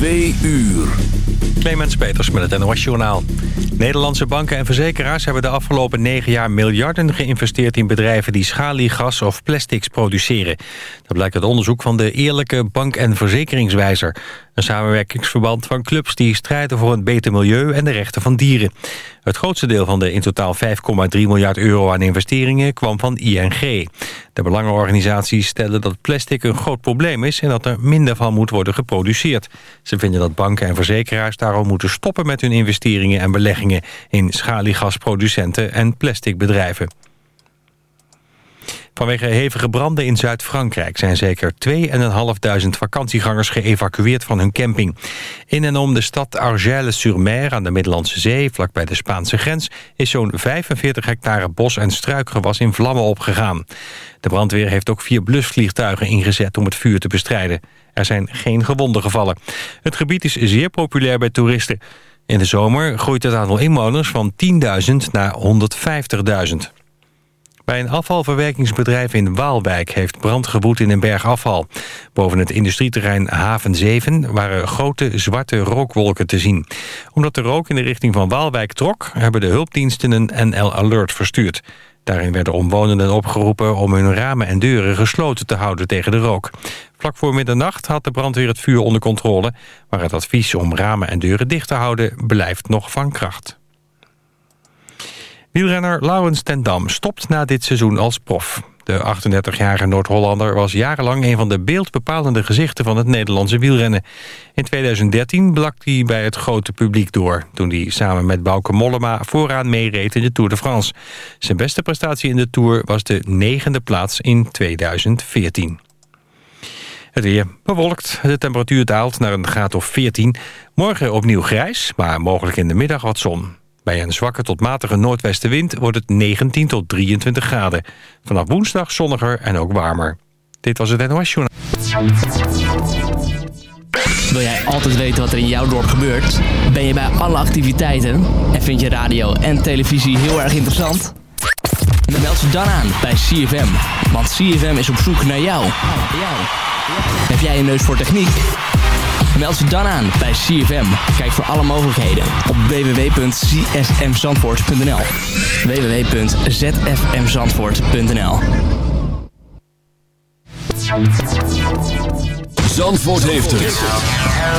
Twee uur. Clemens Peters met het NOS Journaal. Nederlandse banken en verzekeraars hebben de afgelopen negen jaar miljarden geïnvesteerd in bedrijven die schaliegas of plastics produceren. Dat blijkt uit onderzoek van de Eerlijke Bank- en Verzekeringswijzer. Een samenwerkingsverband van clubs die strijden voor een beter milieu en de rechten van dieren. Het grootste deel van de in totaal 5,3 miljard euro aan investeringen kwam van ING. De belangenorganisaties stellen dat plastic een groot probleem is... en dat er minder van moet worden geproduceerd. Ze vinden dat banken en verzekeraars daarom moeten stoppen met hun investeringen en beleggingen... in schaliegasproducenten en plasticbedrijven. Vanwege hevige branden in Zuid-Frankrijk zijn zeker 2.500 vakantiegangers geëvacueerd van hun camping. In en om de stad Argelle-sur-Mer aan de Middellandse Zee, vlakbij de Spaanse grens, is zo'n 45 hectare bos- en struikgewas in vlammen opgegaan. De brandweer heeft ook vier blusvliegtuigen ingezet om het vuur te bestrijden. Er zijn geen gewonden gevallen. Het gebied is zeer populair bij toeristen. In de zomer groeit het aantal inwoners van 10.000 naar 150.000. Bij een afvalverwerkingsbedrijf in Waalwijk heeft brand gewoed in een berg afval. Boven het industrieterrein Haven 7 waren grote zwarte rookwolken te zien. Omdat de rook in de richting van Waalwijk trok... hebben de hulpdiensten een NL Alert verstuurd. Daarin werden omwonenden opgeroepen om hun ramen en deuren gesloten te houden tegen de rook. Vlak voor middernacht had de brandweer het vuur onder controle... maar het advies om ramen en deuren dicht te houden blijft nog van kracht. Wielrenner Laurens ten Dam stopt na dit seizoen als prof. De 38-jarige Noord-Hollander was jarenlang een van de beeldbepalende gezichten van het Nederlandse wielrennen. In 2013 blak hij bij het grote publiek door, toen hij samen met Bauke Mollema vooraan meereed in de Tour de France. Zijn beste prestatie in de Tour was de negende plaats in 2014. Het weer bewolkt. De temperatuur daalt naar een graad of 14. Morgen opnieuw grijs, maar mogelijk in de middag wat zon. Bij een zwakke tot matige noordwestenwind wordt het 19 tot 23 graden. Vanaf woensdag zonniger en ook warmer. Dit was het NOS Journaal. Wil jij altijd weten wat er in jouw dorp gebeurt? Ben je bij alle activiteiten? En vind je radio en televisie heel erg interessant? Dan meld je dan aan bij CFM. Want CFM is op zoek naar jou. Heb jij een neus voor techniek? Meld je dan aan bij CFM. Kijk voor alle mogelijkheden op www.csmzandvoort.nl www.zfmzandvoort.nl Zandvoort heeft het.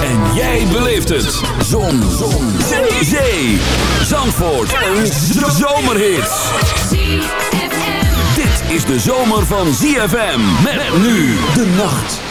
En jij beleeft het. Zon. Zon. Zee. Zee. Zandvoort. Een zomerhit. Dit is de zomer van ZFM. Met nu de nacht.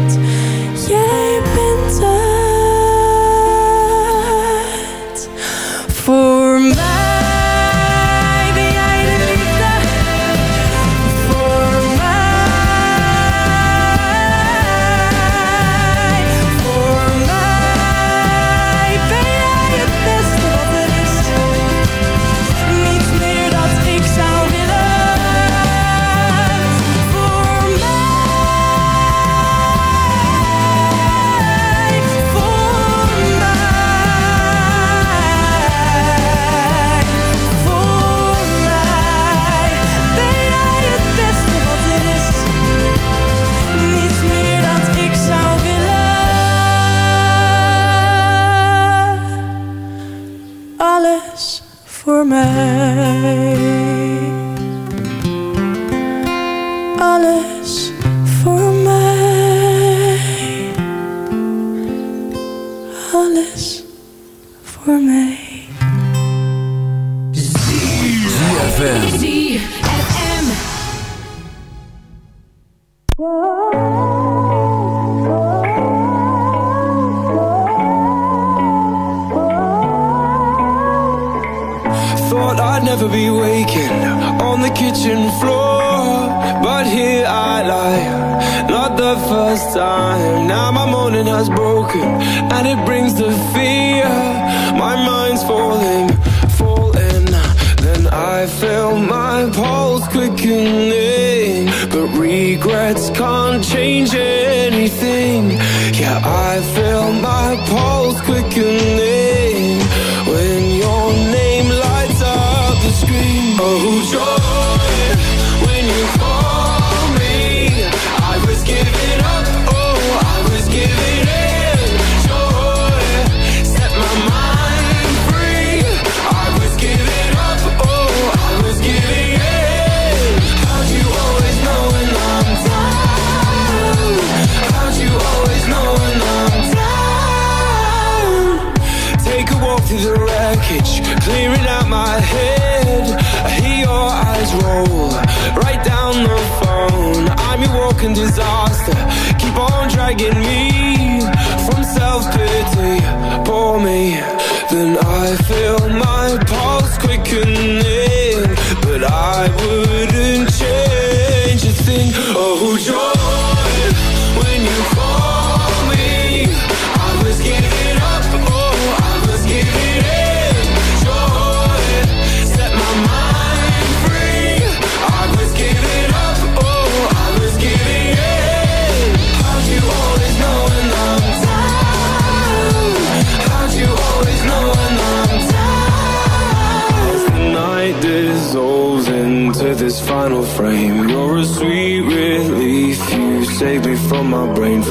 Now my morning has broken, and it brings the fear. My mind's falling, falling. Then I feel my pulse quickening, but regrets can't change anything. Yeah, I feel my pulse quickening when your name lights up the screen. Oh, joy, dragging me from self-pity Pour me, then I feel my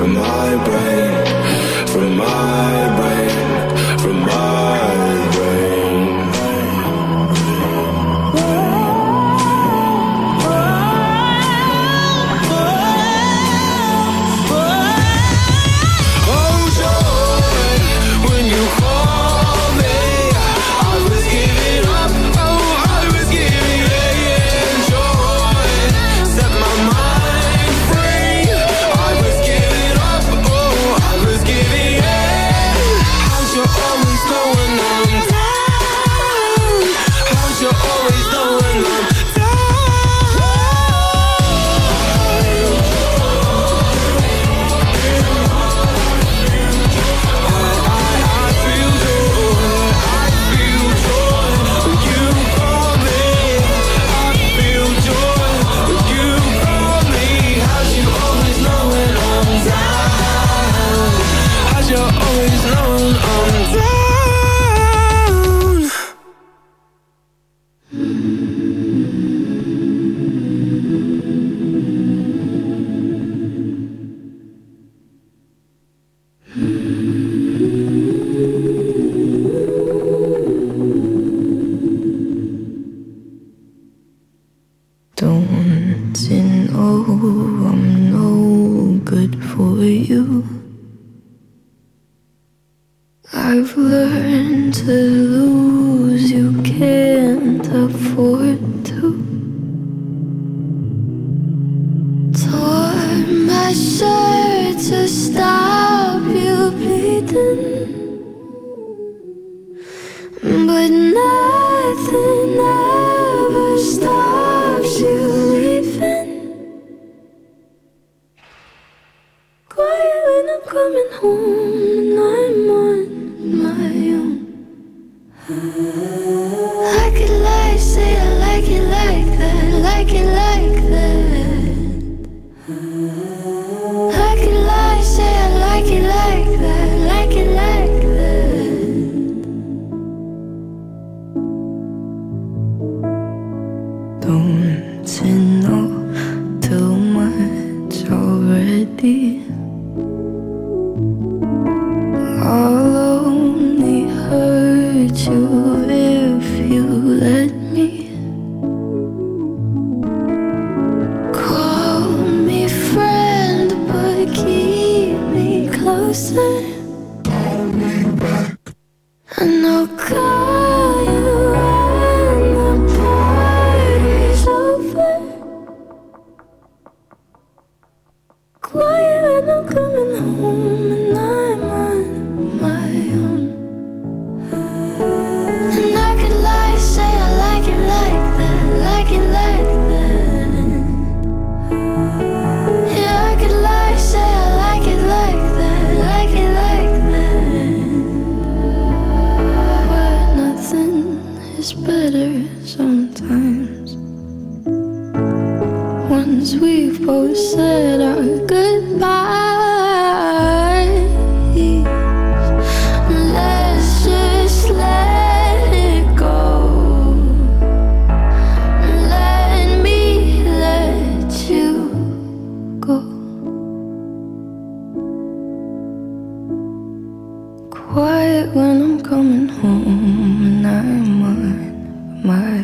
from my brain coming home and I'm on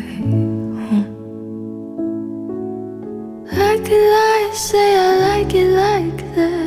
home. Like it, I say, I like it like that.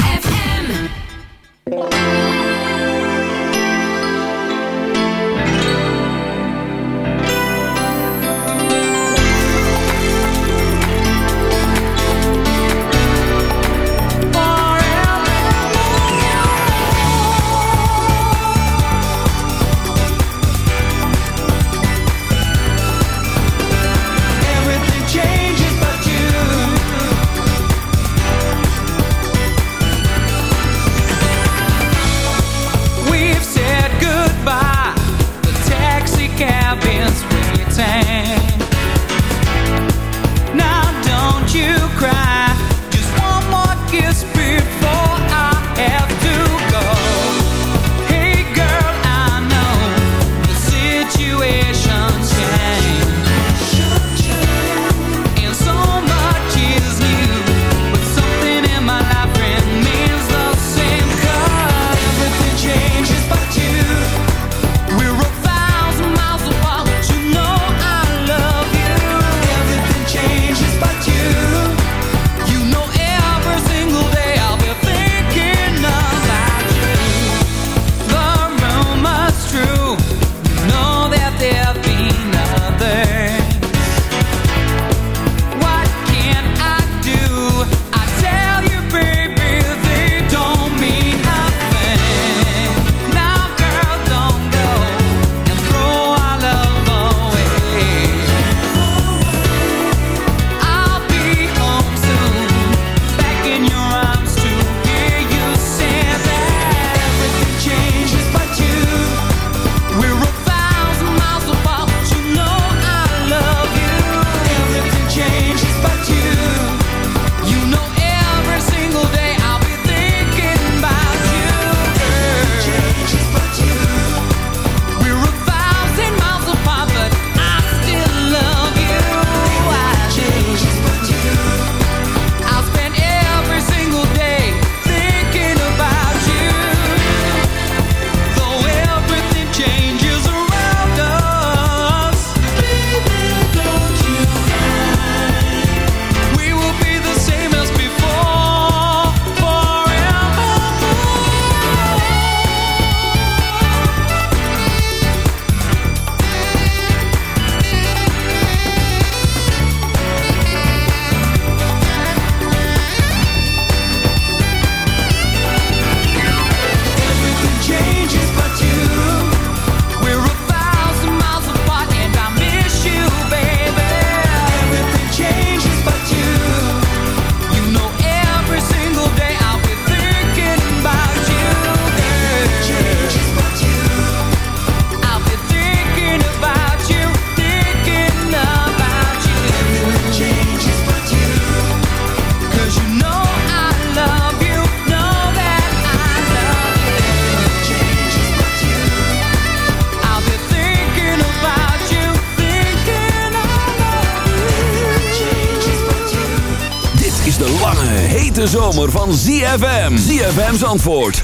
zomer van ZFM. ZFM's antwoord 106.9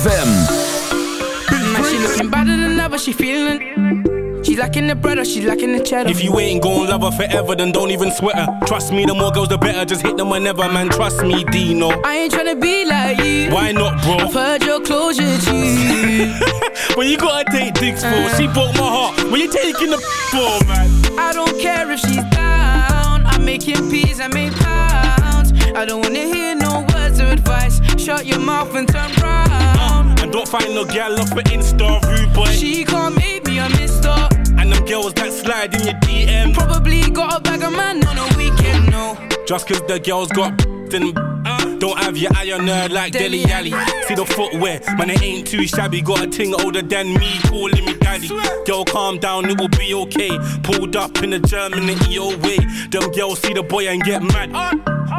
FM. Man, she looking better than ever, she feeling. She lacking the bread or she lacking the cheddar. If you ain't gon' love her forever, then don't even sweat her. Trust me, the more girls, the better. Just hit them whenever, man. Trust me, Dino. I ain't tryna be like you. Why not, bro? I've heard your closure, G. when you gotta take dicks for, she uh. broke my heart. When you taking the for, man? I don't care if she's down. I'm making peas, I make pounds. I don't wanna hear no words of advice. Shut your mouth and turn round. Uh, and don't find no gal off of Insta, rude boy. She can't make me a mister. and them girls that slide in your DM. Probably got a bag of man on a weekend, no. Just cause the girls got then uh, don't have your eye on her like Dele Alli. See the footwear, man, it ain't too shabby. Got a ting older than me, calling me daddy. Girl, calm down, it will be okay. Pulled up in the German EO way. Them girls see the boy and get mad. Uh.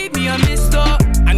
a mister. And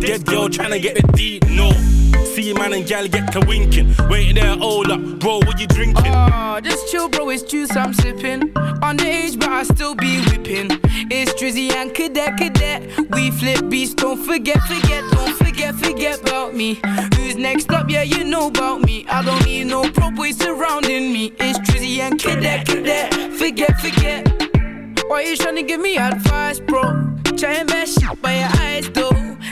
Dead girl trying to get the deep, no. See man and gal get to winking. Wait there, hold up, bro, what you drinking? Ah, oh, just chill, bro, it's juice I'm sipping. Underage, but I still be whipping. It's Drizzy and Cadet, Cadet. We flip beats, don't forget, forget, don't forget, forget about me. Who's next up? Yeah, you know about me. I don't need no pro boys surrounding me. It's Drizzy and Cadet, Cadet. Forget, forget. Why you trying to give me advice, bro? Try and mess shit by your eyes, though.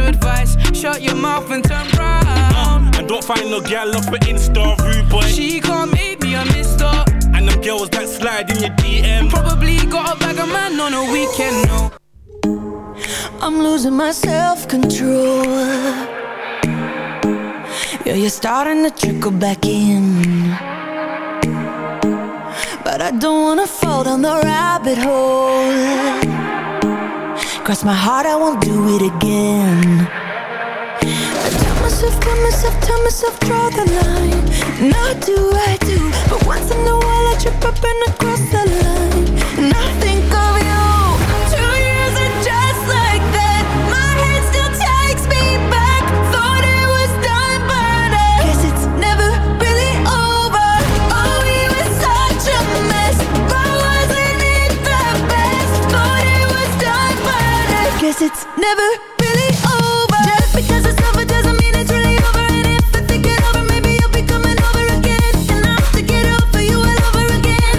words of advice. Shut your mouth and turn round. Uh, and don't find no gal off of Insta, rude boy. She can't make me a mister. And them girls that slide in your DM. Probably got a bag of man on a weekend, no. I'm losing my self-control Yeah, you're starting to trickle back in But I don't wanna fall down the rabbit hole Cross my heart, I won't do it again. I tell myself, tell myself, tell myself, draw the line. Now do I do But once in a while I trip up and I cross the line never really over. Just because it's over doesn't mean it's really over. And if I think it over maybe you'll be coming over again. And I have to get over you all over again.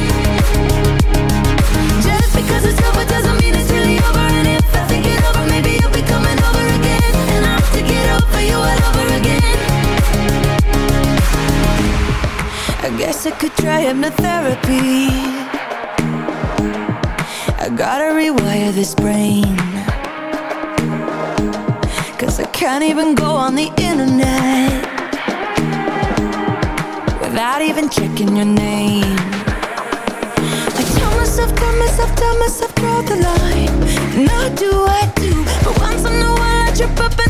Just because it's over doesn't mean it's really over. And if I think it over maybe you'll be coming over again. And I have to get over you all over again. I guess I could try hypnotherapy. I gotta rewire this brain can't even go on the internet Without even checking your name. I tell myself, tell myself, tell myself, draw the line. Now do I do. But once in a while I trip up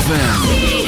ZFM.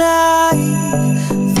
Alive,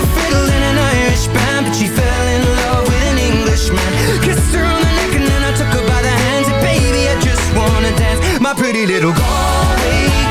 in an Irish band But she fell in love with an Englishman. Kissed her on the neck and then I took her by the baby, I just wanna dance. My pretty little Galway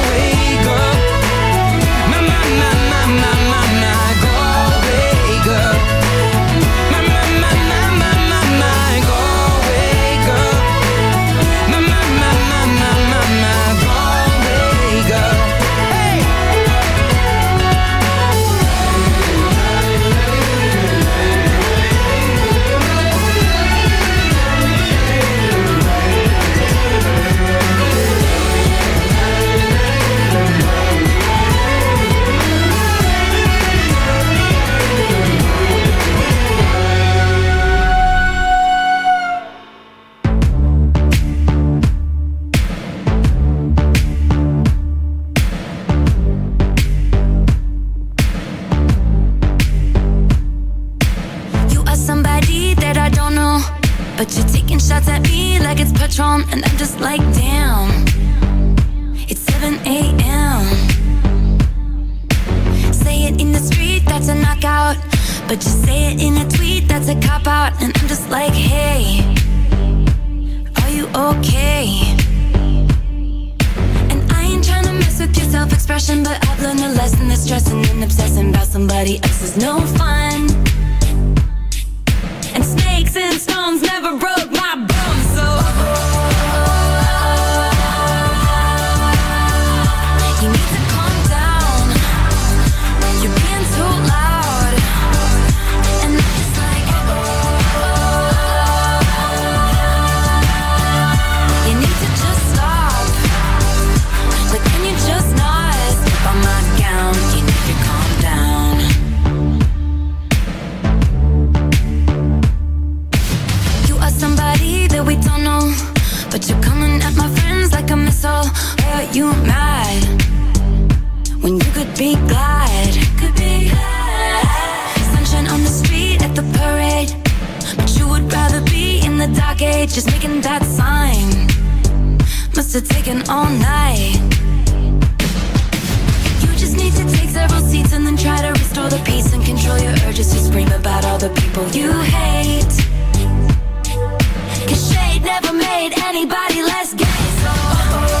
my, my, the just making that sign. Must have taken all night. You just need to take several seats and then try to restore the peace and control your urges to scream about all the people you hate. Cause shade never made anybody less gay. So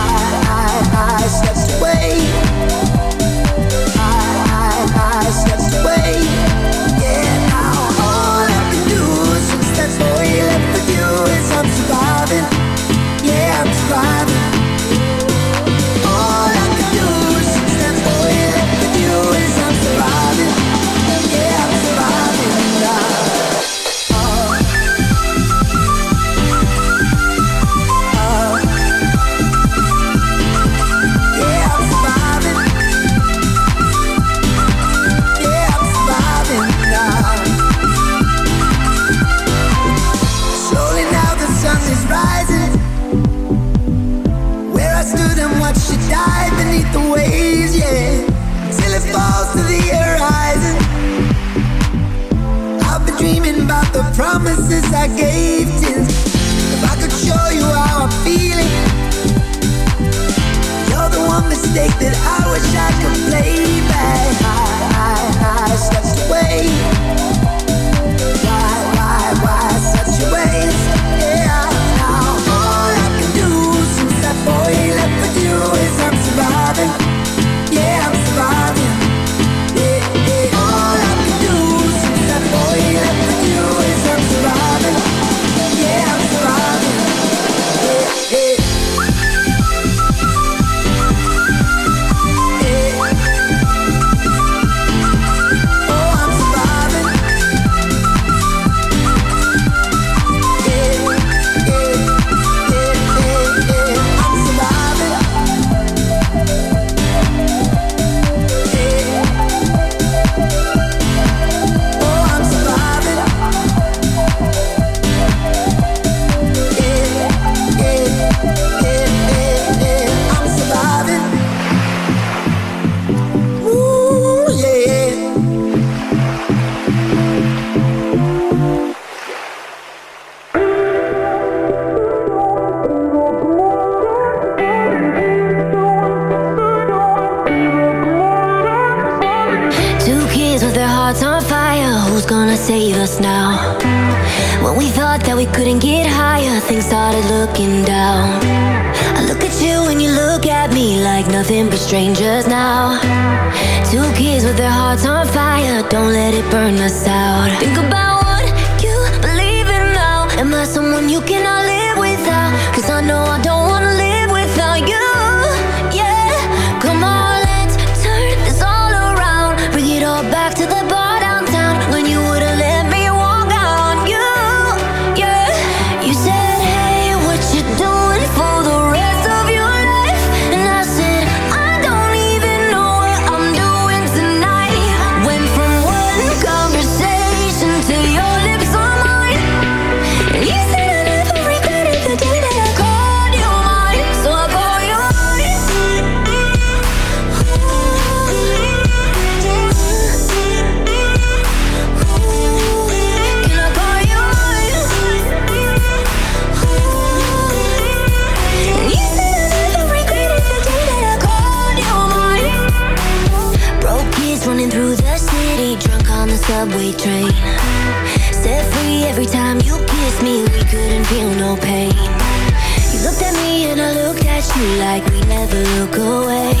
Like we never look away.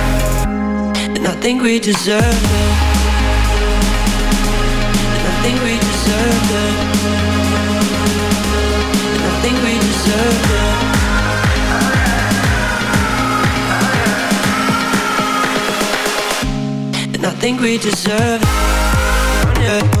And I think we deserve it. And I think we deserve it. And I think we deserve it. And I think we deserve it.